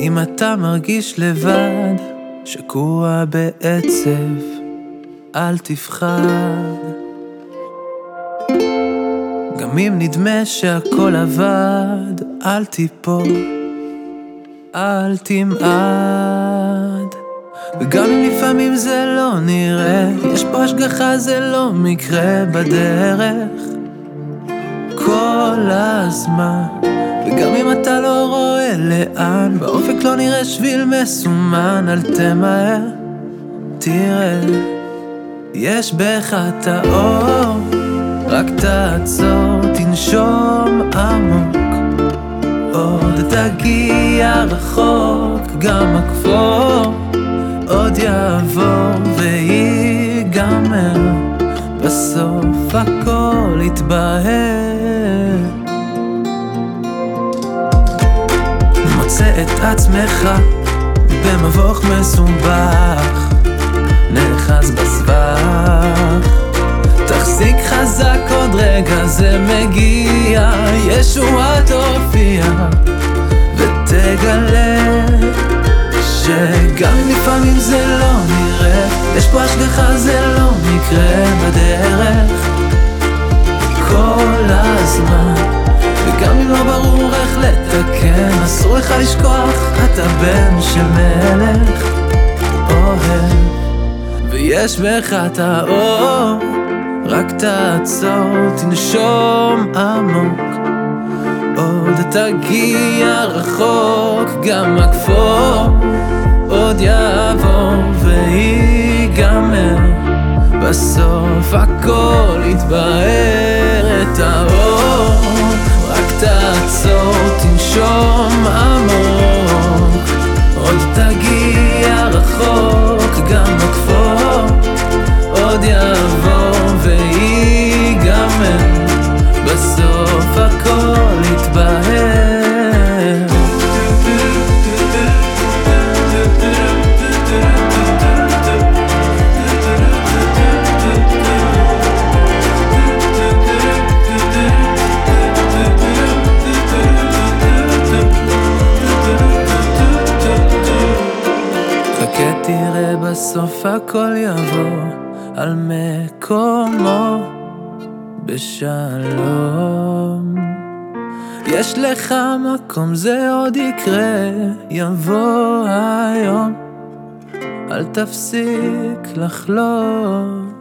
אם אתה מרגיש לבד, שקוע בעצב, אל תפחד. גם אם נדמה שהכל עבד, אל תיפול, אל תמעד. וגם אם לפעמים זה לא נראה, יש פה השגחה, זה לא מקרה בדרך. כל הזמן וגם אם אתה לא רואה לאן באופק לא נראה שביל מסומן אל תמהר תראה. יש בך את האור רק תעצור תנשום עמוק. עוד תגיע רחוק גם הכפור עוד יעבור ויגמר בסוף הכל יתבהר את עצמך במבוך מסובך. נאחז בסבך. תחזיק חזק עוד רגע זה מגיע. ישועה תופיע ותגלה שגם לפעמים זה לא נראה. יש פה השגחה זה לא מקרה בדרך. כל הזמן וגם אם לא ברור איך לתקן אסור לך לשכוח אתה בן של מלך אוהב. ויש בך את האור רק תעצור תנשום עמוק. עוד תגיע רחוק גם הכפור עוד יעבור ויגמר. בסוף הכל יתבהר את האור רק תעצור תראה בסוף הכל יבוא על מקומו בשלום. יש לך מקום, זה עוד יקרה, יבוא היום, אל תפסיק לחלום.